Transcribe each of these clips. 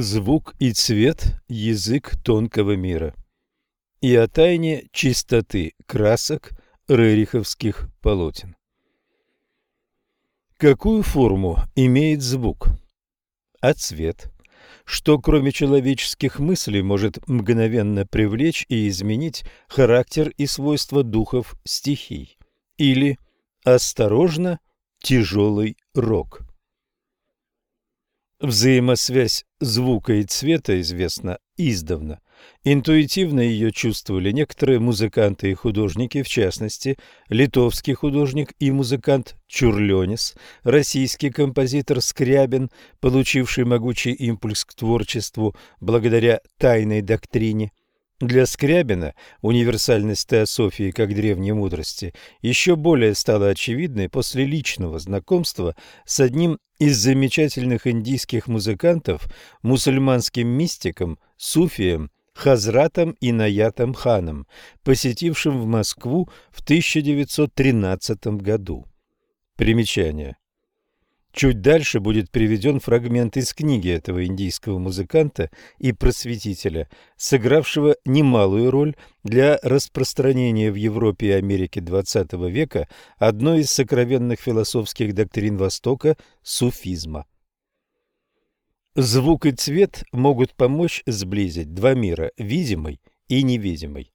Звук и цвет – язык тонкого мира. И о тайне чистоты красок рериховских полотен. Какую форму имеет звук? А цвет? Что кроме человеческих мыслей может мгновенно привлечь и изменить характер и свойства духов стихий? Или осторожно тяжелый рок? Взаимосвязь звука и цвета известна издавна. Интуитивно ее чувствовали некоторые музыканты и художники, в частности, литовский художник и музыкант Чурлёнис, российский композитор Скрябин, получивший могучий импульс к творчеству благодаря тайной доктрине, для Скрябина универсальность теософии как древней мудрости еще более стала очевидной после личного знакомства с одним из замечательных индийских музыкантов, мусульманским мистиком, суфием Хазратом Инаятом ханом, посетившим в Москву в 1913 году. Примечание. Чуть дальше будет приведен фрагмент из книги этого индийского музыканта и просветителя, сыгравшего немалую роль для распространения в Европе и Америке XX века одной из сокровенных философских доктрин Востока – суфизма. Звук и цвет могут помочь сблизить два мира – видимый и невидимый.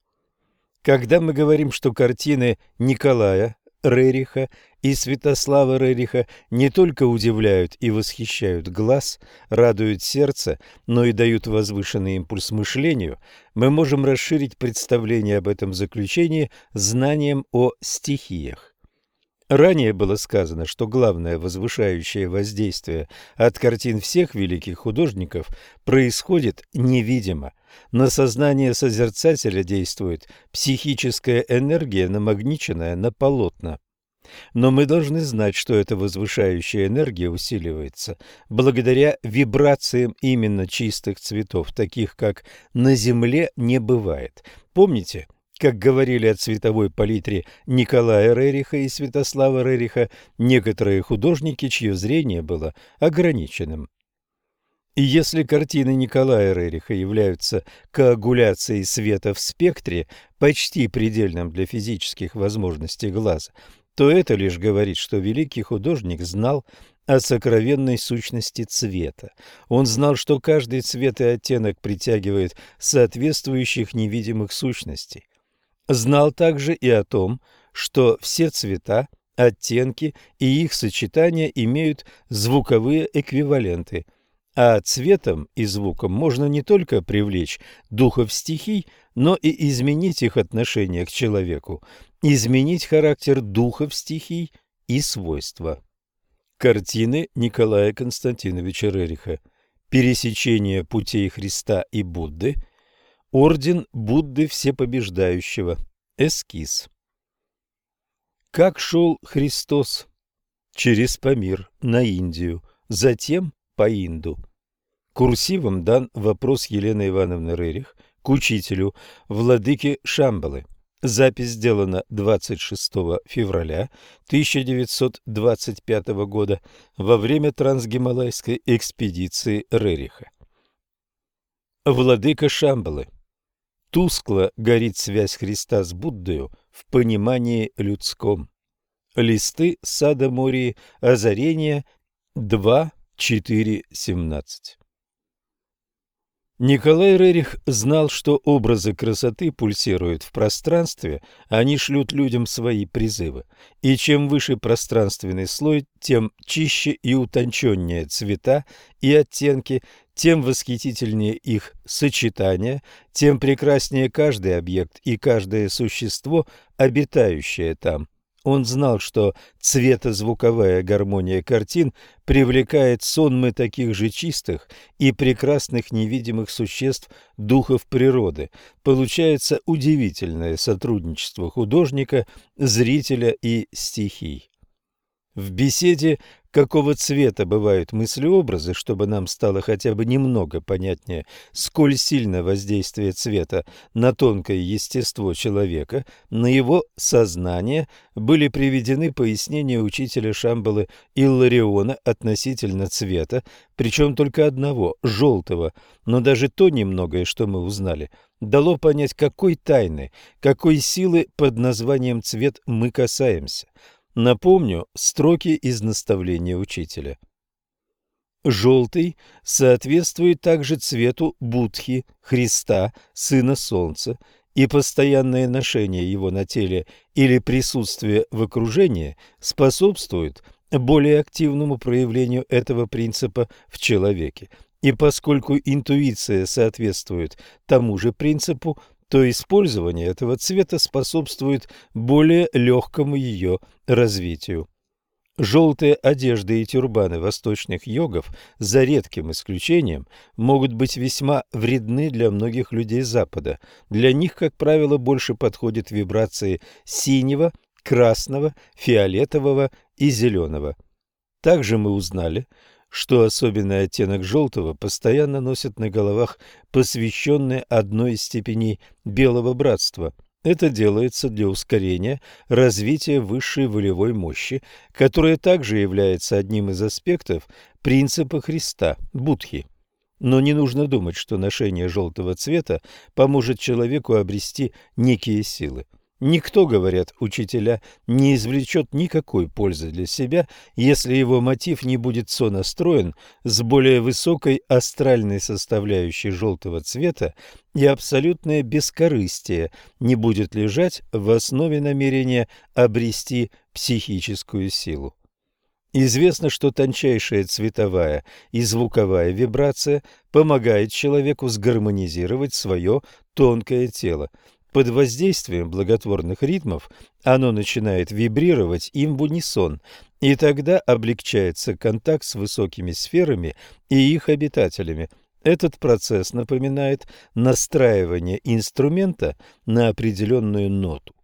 Когда мы говорим, что картины Николая Рериха и Святослава Рериха не только удивляют и восхищают глаз, радуют сердце, но и дают возвышенный импульс мышлению, мы можем расширить представление об этом заключении знанием о стихиях. Ранее было сказано, что главное возвышающее воздействие от картин всех великих художников происходит невидимо. На сознание созерцателя действует психическая энергия, намагниченная на полотна. Но мы должны знать, что эта возвышающая энергия усиливается благодаря вибрациям именно чистых цветов, таких как на Земле не бывает. Помните, как говорили о цветовой палитре Николая Рериха и Святослава Рериха некоторые художники, чье зрение было ограниченным. И если картины Николая Рериха являются коагуляцией света в спектре, почти предельным для физических возможностей глаза, то это лишь говорит, что великий художник знал о сокровенной сущности цвета. Он знал, что каждый цвет и оттенок притягивает соответствующих невидимых сущностей. Знал также и о том, что все цвета, оттенки и их сочетания имеют звуковые эквиваленты, а цветом и звуком можно не только привлечь духов стихий, но и изменить их отношение к человеку, изменить характер духов стихий и свойства. Картины Николая Константиновича Рериха «Пересечение путей Христа и Будды», Орден Будды Всепобеждающего. Эскиз. Как шел Христос? Через Памир на Индию, затем по Инду. Курсивом дан вопрос Елены Ивановны Рерих к учителю владыке Шамбалы. Запись сделана 26 февраля 1925 года во время трансгималайской экспедиции Рериха. Владыка Шамбалы Тускло горит связь Христа с Буддою в понимании людском. Листы сада Мории, озарение 2.4.17 Николай Рерих знал, что образы красоты пульсируют в пространстве, они шлют людям свои призывы. И чем выше пространственный слой, тем чище и утонченнее цвета и оттенки, тем восхитительнее их сочетание, тем прекраснее каждый объект и каждое существо, обитающее там. Он знал, что цветозвуковая гармония картин привлекает сонмы таких же чистых и прекрасных невидимых существ духов природы. Получается удивительное сотрудничество художника, зрителя и стихий. В беседе какого цвета бывают мыслеобразы, чтобы нам стало хотя бы немного понятнее, сколь сильно воздействие цвета на тонкое естество человека, на его сознание, были приведены пояснения учителя Шамбалы Иллариона относительно цвета, причем только одного, желтого, но даже то немногое, что мы узнали, дало понять, какой тайны, какой силы под названием «цвет» мы касаемся. Напомню строки из наставления учителя. Желтый соответствует также цвету Будхи, Христа, Сына Солнца, и постоянное ношение его на теле или присутствие в окружении способствует более активному проявлению этого принципа в человеке. И поскольку интуиция соответствует тому же принципу, то использование этого цвета способствует более легкому ее развитию. Желтые одежды и тюрбаны восточных йогов, за редким исключением, могут быть весьма вредны для многих людей Запада. Для них, как правило, больше подходят вибрации синего, красного, фиолетового и зеленого. Также мы узнали, что особенный оттенок желтого постоянно носят на головах посвященные одной из степеней белого братства. Это делается для ускорения развития высшей волевой мощи, которая также является одним из аспектов принципа Христа – Будхи. Но не нужно думать, что ношение желтого цвета поможет человеку обрести некие силы. Никто, говорят учителя, не извлечет никакой пользы для себя, если его мотив не будет сонастроен с более высокой астральной составляющей желтого цвета и абсолютное бескорыстие не будет лежать в основе намерения обрести психическую силу. Известно, что тончайшая цветовая и звуковая вибрация помогает человеку сгармонизировать свое тонкое тело – под воздействием благотворных ритмов оно начинает вибрировать им в унисон, и тогда облегчается контакт с высокими сферами и их обитателями. Этот процесс напоминает настраивание инструмента на определенную ноту.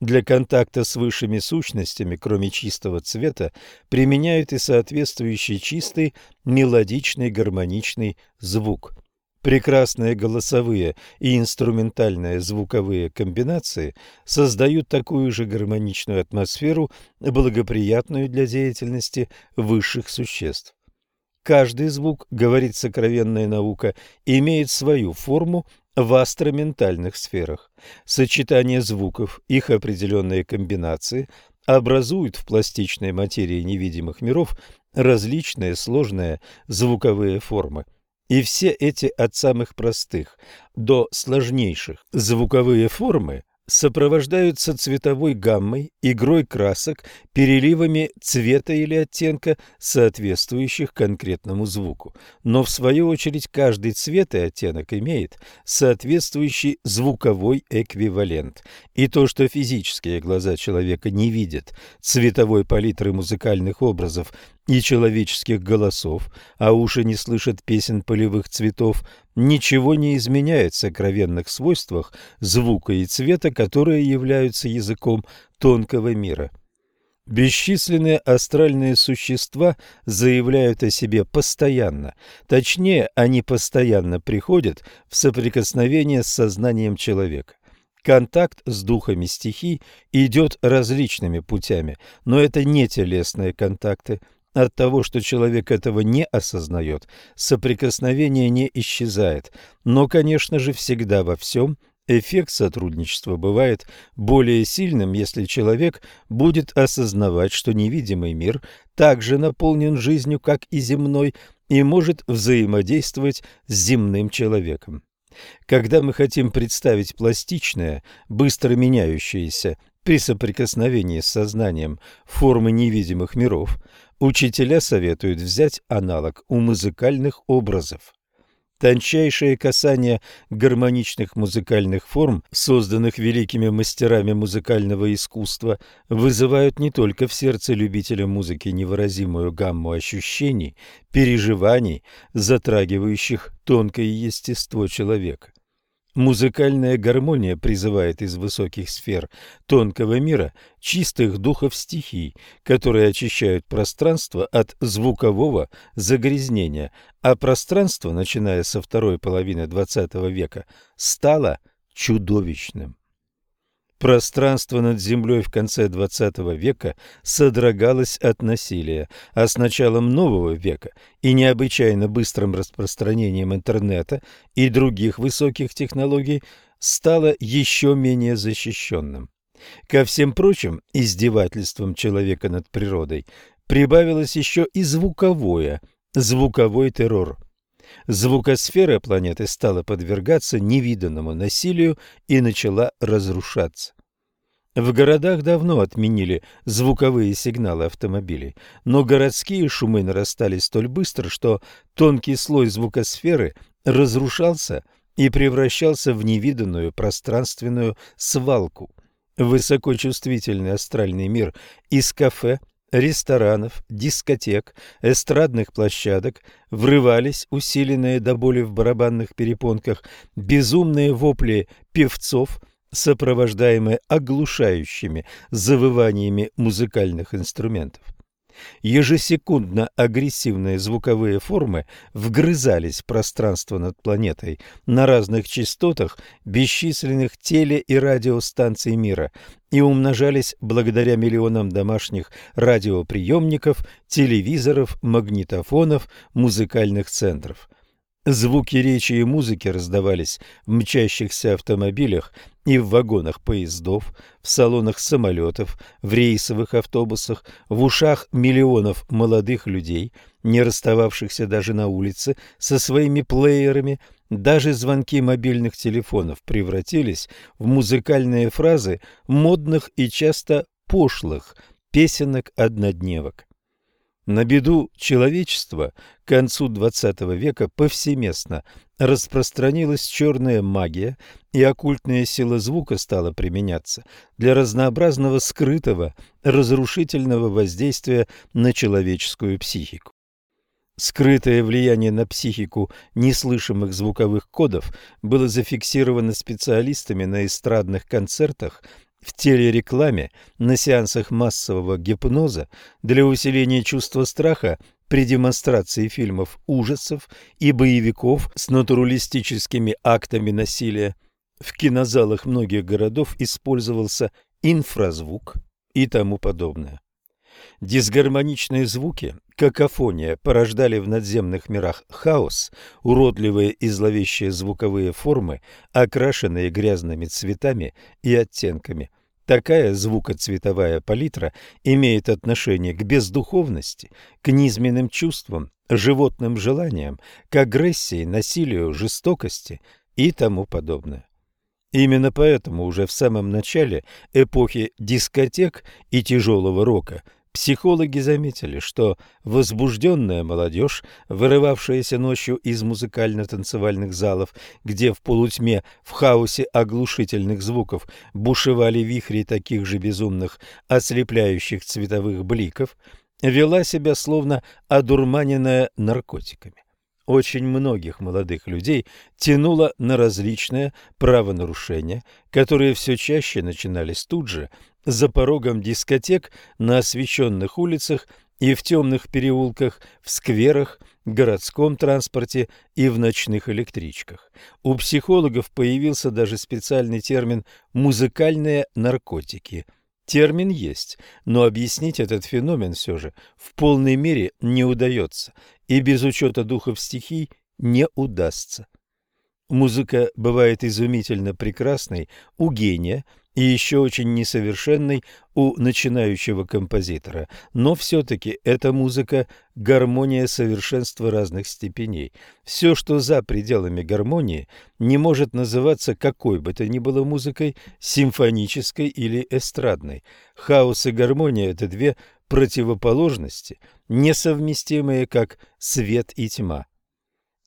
Для контакта с высшими сущностями, кроме чистого цвета, применяют и соответствующий чистый мелодичный гармоничный звук – Прекрасные голосовые и инструментальные звуковые комбинации создают такую же гармоничную атмосферу, благоприятную для деятельности высших существ. Каждый звук, говорит сокровенная наука, имеет свою форму в астроментальных сферах. Сочетание звуков, их определенные комбинации образуют в пластичной материи невидимых миров различные сложные звуковые формы – и все эти от самых простых до сложнейших звуковые формы сопровождаются цветовой гаммой, игрой красок, переливами цвета или оттенка, соответствующих конкретному звуку. Но в свою очередь каждый цвет и оттенок имеет соответствующий звуковой эквивалент. И то, что физические глаза человека не видят цветовой палитры музыкальных образов и человеческих голосов, а уши не слышат песен полевых цветов, ничего не изменяет в сокровенных свойствах звука и цвета, которые являются языком тонкого мира. Бесчисленные астральные существа заявляют о себе постоянно, точнее, они постоянно приходят в соприкосновение с сознанием человека. Контакт с духами стихий идет различными путями, но это не телесные контакты, от того, что человек этого не осознает, соприкосновение не исчезает. Но, конечно же, всегда во всем эффект сотрудничества бывает более сильным, если человек будет осознавать, что невидимый мир также наполнен жизнью, как и земной, и может взаимодействовать с земным человеком. Когда мы хотим представить пластичное, быстро меняющееся при соприкосновении с сознанием формы невидимых миров, Учителя советуют взять аналог у музыкальных образов. Тончайшее касание гармоничных музыкальных форм, созданных великими мастерами музыкального искусства, вызывают не только в сердце любителя музыки невыразимую гамму ощущений, переживаний, затрагивающих тонкое естество человека. Музыкальная гармония призывает из высоких сфер тонкого мира чистых духов стихий, которые очищают пространство от звукового загрязнения, а пространство, начиная со второй половины XX века, стало чудовищным. Пространство над землей в конце XX века содрогалось от насилия, а с началом нового века и необычайно быстрым распространением интернета и других высоких технологий стало еще менее защищенным. Ко всем прочим издевательствам человека над природой прибавилось еще и звуковое, звуковой террор. Звукосфера планеты стала подвергаться невиданному насилию и начала разрушаться. В городах давно отменили звуковые сигналы автомобилей, но городские шумы нарастали столь быстро, что тонкий слой звукосферы разрушался и превращался в невиданную пространственную свалку. Высокочувствительный астральный мир из кафе, ресторанов, дискотек, эстрадных площадок врывались, усиленные до боли в барабанных перепонках, безумные вопли певцов, сопровождаемые оглушающими завываниями музыкальных инструментов. Ежесекундно агрессивные звуковые формы вгрызались в пространство над планетой на разных частотах бесчисленных теле- и радиостанций мира и умножались благодаря миллионам домашних радиоприемников, телевизоров, магнитофонов, музыкальных центров. Звуки речи и музыки раздавались в мчащихся автомобилях и в вагонах поездов, в салонах самолетов, в рейсовых автобусах, в ушах миллионов молодых людей, не расстававшихся даже на улице со своими плеерами, даже звонки мобильных телефонов превратились в музыкальные фразы модных и часто пошлых песенок-однодневок. На беду человечества к концу XX века повсеместно распространилась черная магия, и оккультная сила звука стала применяться для разнообразного скрытого разрушительного воздействия на человеческую психику. Скрытое влияние на психику неслышимых звуковых кодов было зафиксировано специалистами на эстрадных концертах в телерекламе, на сеансах массового гипноза для усиления чувства страха при демонстрации фильмов ужасов и боевиков с натуралистическими актами насилия. В кинозалах многих городов использовался инфразвук и тому подобное. Дисгармоничные звуки, какофония, порождали в надземных мирах хаос, уродливые и зловещие звуковые формы, окрашенные грязными цветами и оттенками. Такая звукоцветовая палитра имеет отношение к бездуховности, к низменным чувствам, животным желаниям, к агрессии, насилию, жестокости и тому подобное. Именно поэтому уже в самом начале эпохи дискотек и тяжелого рока – Психологи заметили, что возбужденная молодежь, вырывавшаяся ночью из музыкально-танцевальных залов, где в полутьме, в хаосе оглушительных звуков бушевали вихри таких же безумных, ослепляющих цветовых бликов, вела себя словно одурманенная наркотиками. Очень многих молодых людей тянуло на различные правонарушения, которые все чаще начинались тут же – за порогом дискотек, на освещенных улицах и в темных переулках, в скверах, городском транспорте и в ночных электричках. У психологов появился даже специальный термин «музыкальные наркотики». Термин есть, но объяснить этот феномен все же в полной мере не удается, и без учета духов стихий не удастся. Музыка бывает изумительно прекрасной у гения, и еще очень несовершенной у начинающего композитора, но все-таки эта музыка – гармония совершенства разных степеней. Все, что за пределами гармонии, не может называться какой бы то ни было музыкой, симфонической или эстрадной. Хаос и гармония – это две противоположности, несовместимые как свет и тьма.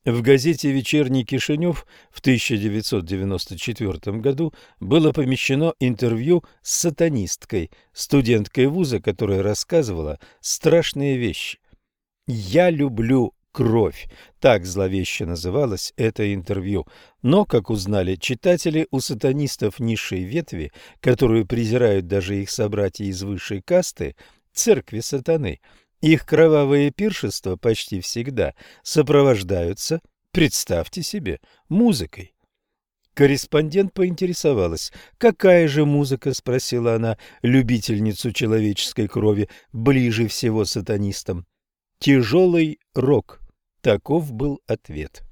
В газете «Вечерний Кишинев» в 1994 году было помещено интервью с сатанисткой, студенткой вуза, которая рассказывала страшные вещи. «Я люблю кровь. Так зловеще называлось это интервью. Но, как узнали читатели, у сатанистов низшей ветви, которую презирают даже их собратья из высшей касты, церкви сатаны, их кровавые пиршества почти всегда сопровождаются, представьте себе, музыкой. Корреспондент поинтересовалась, какая же музыка, спросила она, любительницу человеческой крови, ближе всего сатанистам. Тяжелый рок. Таков был ответ.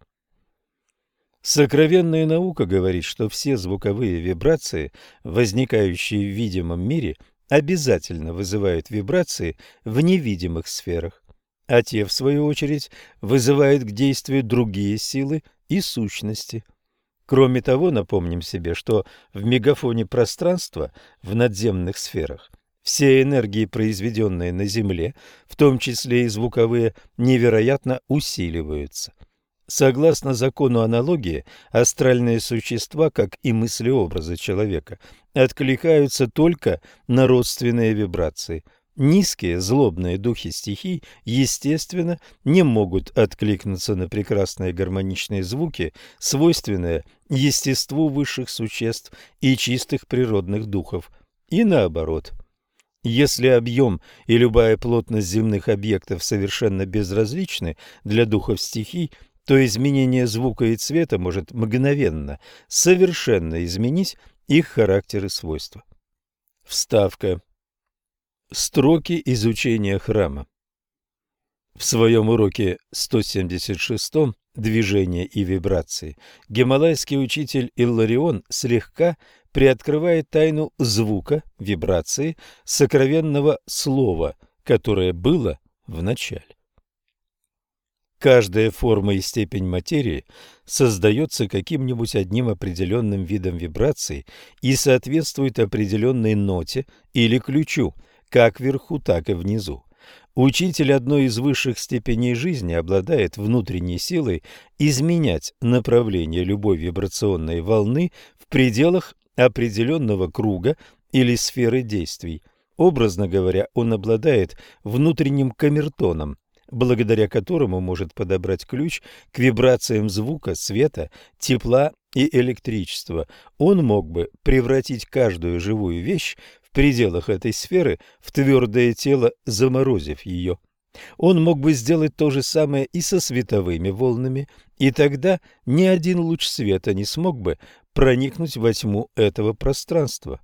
Сокровенная наука говорит, что все звуковые вибрации, возникающие в видимом мире, обязательно вызывают вибрации в невидимых сферах, а те, в свою очередь, вызывают к действию другие силы и сущности. Кроме того, напомним себе, что в мегафоне пространства в надземных сферах все энергии, произведенные на Земле, в том числе и звуковые, невероятно усиливаются. Согласно закону аналогии, астральные существа, как и мыслеобразы человека, откликаются только на родственные вибрации – Низкие злобные духи стихий, естественно, не могут откликнуться на прекрасные гармоничные звуки, свойственные естеству высших существ и чистых природных духов, и наоборот. Если объем и любая плотность земных объектов совершенно безразличны для духов стихий, то изменение звука и цвета может мгновенно, совершенно изменить их характер и свойства. Вставка. Строки изучения храма. В своем уроке 176 «Движение и вибрации» гималайский учитель Илларион слегка приоткрывает тайну звука, вибрации, сокровенного слова, которое было в начале. Каждая форма и степень материи создается каким-нибудь одним определенным видом вибрации и соответствует определенной ноте или ключу – как вверху, так и внизу. Учитель одной из высших степеней жизни обладает внутренней силой изменять направление любой вибрационной волны в пределах определенного круга или сферы действий. Образно говоря, он обладает внутренним камертоном, благодаря которому может подобрать ключ к вибрациям звука, света, тепла и электричества. Он мог бы превратить каждую живую вещь пределах этой сферы в твердое тело, заморозив ее. Он мог бы сделать то же самое и со световыми волнами, и тогда ни один луч света не смог бы проникнуть во тьму этого пространства.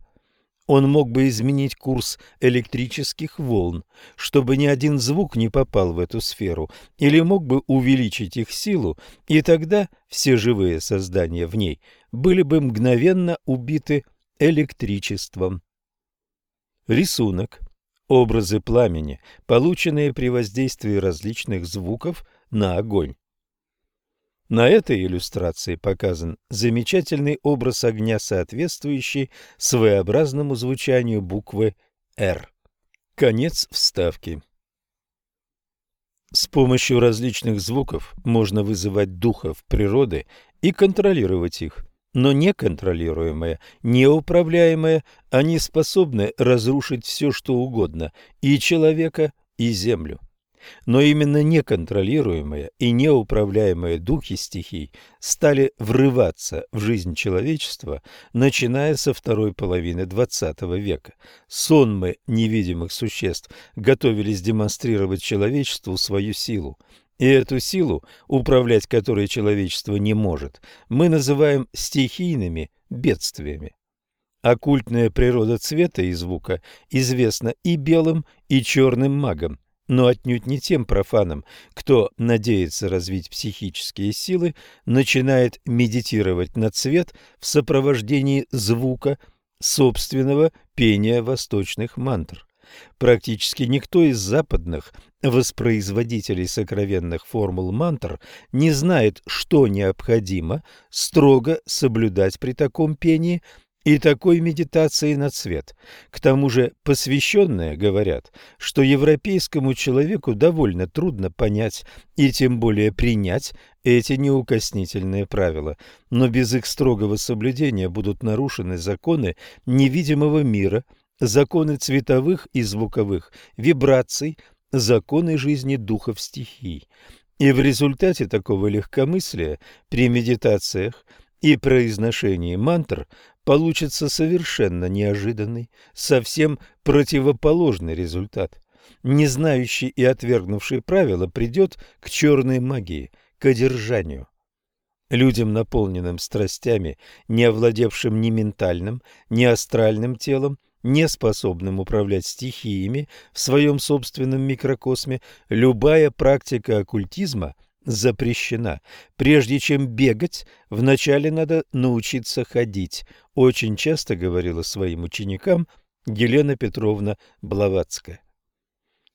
Он мог бы изменить курс электрических волн, чтобы ни один звук не попал в эту сферу, или мог бы увеличить их силу, и тогда все живые создания в ней были бы мгновенно убиты электричеством. Рисунок. Образы пламени, полученные при воздействии различных звуков на огонь. На этой иллюстрации показан замечательный образ огня, соответствующий своеобразному звучанию буквы «Р». Конец вставки. С помощью различных звуков можно вызывать духов природы и контролировать их но неконтролируемое, неуправляемое, они способны разрушить все, что угодно, и человека, и землю. Но именно неконтролируемые и неуправляемые духи стихий стали врываться в жизнь человечества, начиная со второй половины XX века. Сонмы невидимых существ готовились демонстрировать человечеству свою силу, и эту силу, управлять которой человечество не может, мы называем стихийными бедствиями. Оккультная природа цвета и звука известна и белым, и черным магам, но отнюдь не тем профанам, кто надеется развить психические силы, начинает медитировать на цвет в сопровождении звука собственного пения восточных мантр. Практически никто из западных воспроизводителей сокровенных формул мантр не знает, что необходимо строго соблюдать при таком пении и такой медитации на цвет. К тому же посвященные говорят, что европейскому человеку довольно трудно понять и тем более принять эти неукоснительные правила, но без их строгого соблюдения будут нарушены законы невидимого мира – законы цветовых и звуковых вибраций, законы жизни духов стихий. И в результате такого легкомыслия при медитациях и произношении мантр получится совершенно неожиданный, совсем противоположный результат. Не знающий и отвергнувший правила придет к черной магии, к одержанию. Людям, наполненным страстями, не овладевшим ни ментальным, ни астральным телом, не способным управлять стихиями в своем собственном микрокосме, любая практика оккультизма запрещена. Прежде чем бегать, вначале надо научиться ходить, очень часто говорила своим ученикам Елена Петровна Блаватская.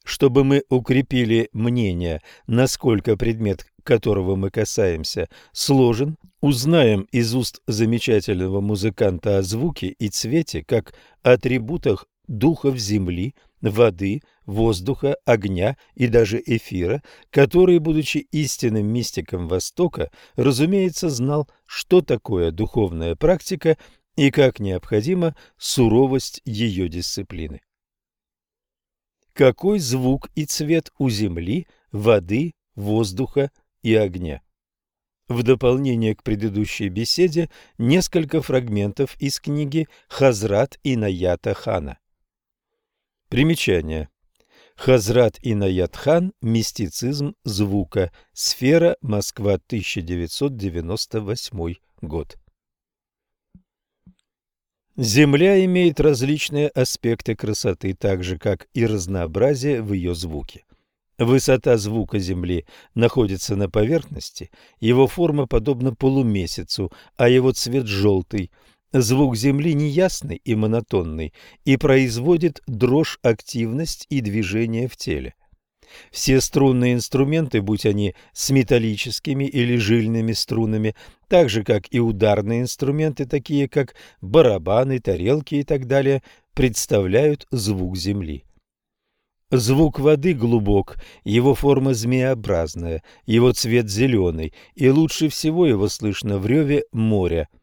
Чтобы мы укрепили мнение, насколько предмет, которого мы касаемся, сложен, узнаем из уст замечательного музыканта о звуке и цвете как атрибутах духов земли, воды, воздуха, огня и даже эфира, который, будучи истинным мистиком Востока, разумеется, знал, что такое духовная практика и как необходима суровость ее дисциплины. Какой звук и цвет у земли, воды, воздуха и огня? В дополнение к предыдущей беседе несколько фрагментов из книги «Хазрат Инаята Хана». Примечание. Хазрат Инаят Хан «Мистицизм звука. Сфера. Москва. 1998 год». Земля имеет различные аспекты красоты, так же, как и разнообразие в ее звуке. Высота звука Земли находится на поверхности, его форма подобна полумесяцу, а его цвет желтый. Звук Земли неясный и монотонный и производит дрожь, активность и движение в теле. Все струнные инструменты, будь они с металлическими или жильными струнами, так же как и ударные инструменты, такие как барабаны, тарелки и так далее, представляют звук земли. Звук воды глубок, его форма змеобразная, его цвет зеленый, и лучше всего его слышно в реве моря –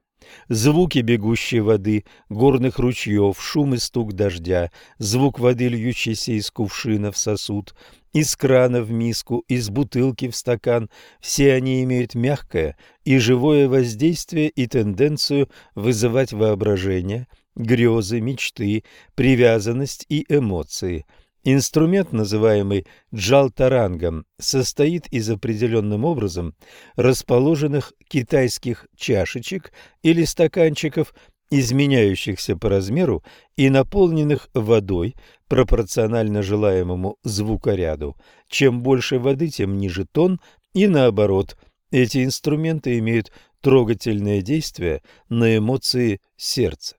Звуки бегущей воды, горных ручьев, шум и стук дождя, звук воды, льющейся из кувшина в сосуд, из крана в миску, из бутылки в стакан, все они имеют мягкое и живое воздействие и тенденцию вызывать воображение, грезы, мечты, привязанность и эмоции – Инструмент, называемый джалтарангом, состоит из определенным образом расположенных китайских чашечек или стаканчиков, изменяющихся по размеру и наполненных водой пропорционально желаемому звукоряду. Чем больше воды, тем ниже тон, и наоборот. Эти инструменты имеют трогательное действие на эмоции сердца.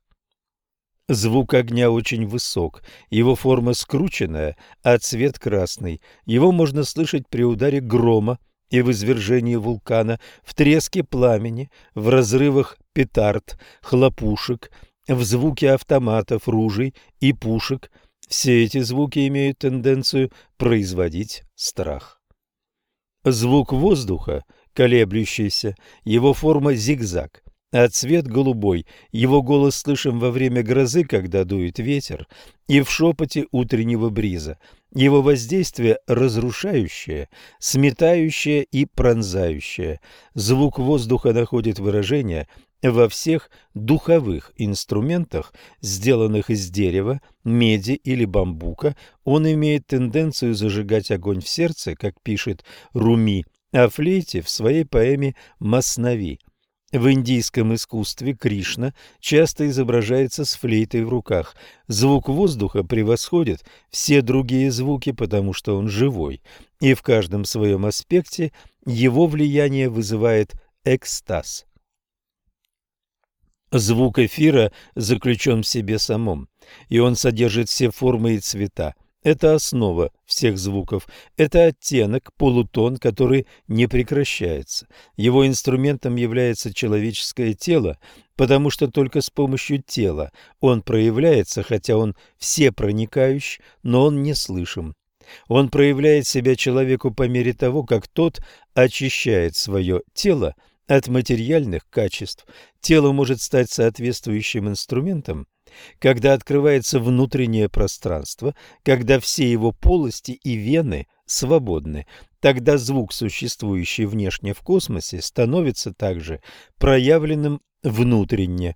Звук огня очень высок, его форма скрученная, а цвет красный. Его можно слышать при ударе грома и в извержении вулкана, в треске пламени, в разрывах петард, хлопушек, в звуке автоматов, ружей и пушек. Все эти звуки имеют тенденцию производить страх. Звук воздуха, колеблющийся, его форма зигзаг – а цвет голубой. Его голос слышим во время грозы, когда дует ветер, и в шепоте утреннего бриза. Его воздействие разрушающее, сметающее и пронзающее. Звук воздуха находит выражение во всех духовых инструментах, сделанных из дерева, меди или бамбука. Он имеет тенденцию зажигать огонь в сердце, как пишет Руми о флейте в своей поэме «Маснави». В индийском искусстве Кришна часто изображается с флейтой в руках. Звук воздуха превосходит все другие звуки, потому что он живой, и в каждом своем аспекте его влияние вызывает экстаз. Звук эфира заключен в себе самом, и он содержит все формы и цвета. Это основа всех звуков, это оттенок, полутон, который не прекращается. Его инструментом является человеческое тело, потому что только с помощью тела он проявляется, хотя он всепроникающий, но он не слышим. Он проявляет себя человеку по мере того, как тот очищает свое тело от материальных качеств. Тело может стать соответствующим инструментом, когда открывается внутреннее пространство, когда все его полости и вены свободны. Тогда звук, существующий внешне в космосе, становится также проявленным внутренне.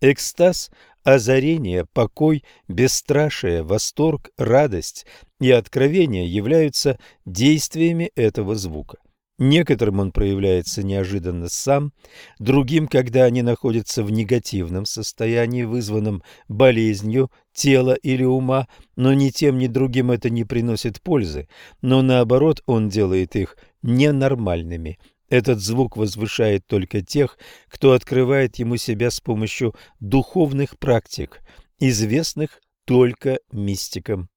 Экстаз, озарение, покой, бесстрашие, восторг, радость и откровение являются действиями этого звука. Некоторым он проявляется неожиданно сам, другим, когда они находятся в негативном состоянии, вызванном болезнью тела или ума, но ни тем, ни другим это не приносит пользы, но наоборот он делает их ненормальными. Этот звук возвышает только тех, кто открывает ему себя с помощью духовных практик, известных только мистикам.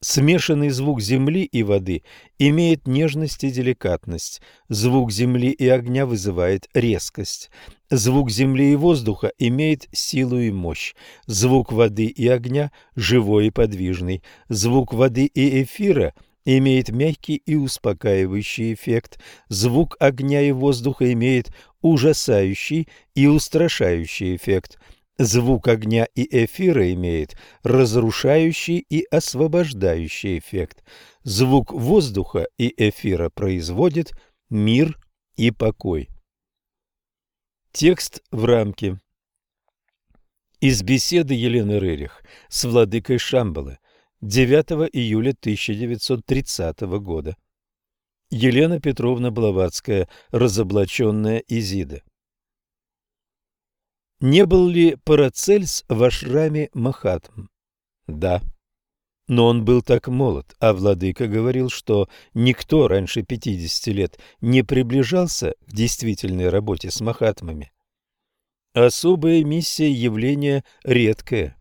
Смешанный звук земли и воды имеет нежность и деликатность. Звук земли и огня вызывает резкость. Звук земли и воздуха имеет силу и мощь. Звук воды и огня живой и подвижный. Звук воды и эфира имеет мягкий и успокаивающий эффект. Звук огня и воздуха имеет ужасающий и устрашающий эффект. Звук огня и эфира имеет разрушающий и освобождающий эффект. Звук воздуха и эфира производит мир и покой. Текст в рамке. Из беседы Елены Рерих с владыкой Шамбалы 9 июля 1930 года. Елена Петровна Блаватская, разоблаченная Изида. Не был ли Парацельс в ашраме Махатм? Да. Но он был так молод, а владыка говорил, что никто раньше 50 лет не приближался к действительной работе с Махатмами. Особая миссия явления редкая.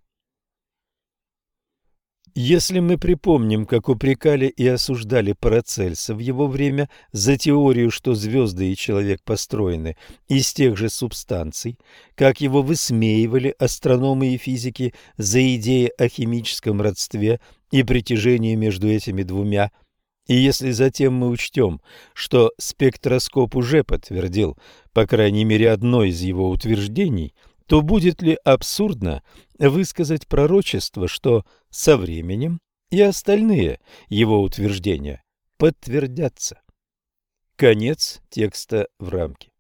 Если мы припомним, как упрекали и осуждали Парацельса в его время за теорию, что звезды и человек построены из тех же субстанций, как его высмеивали астрономы и физики за идеи о химическом родстве и притяжении между этими двумя, и если затем мы учтем, что спектроскоп уже подтвердил, по крайней мере, одно из его утверждений – то будет ли абсурдно высказать пророчество, что со временем и остальные его утверждения подтвердятся? Конец текста в рамке.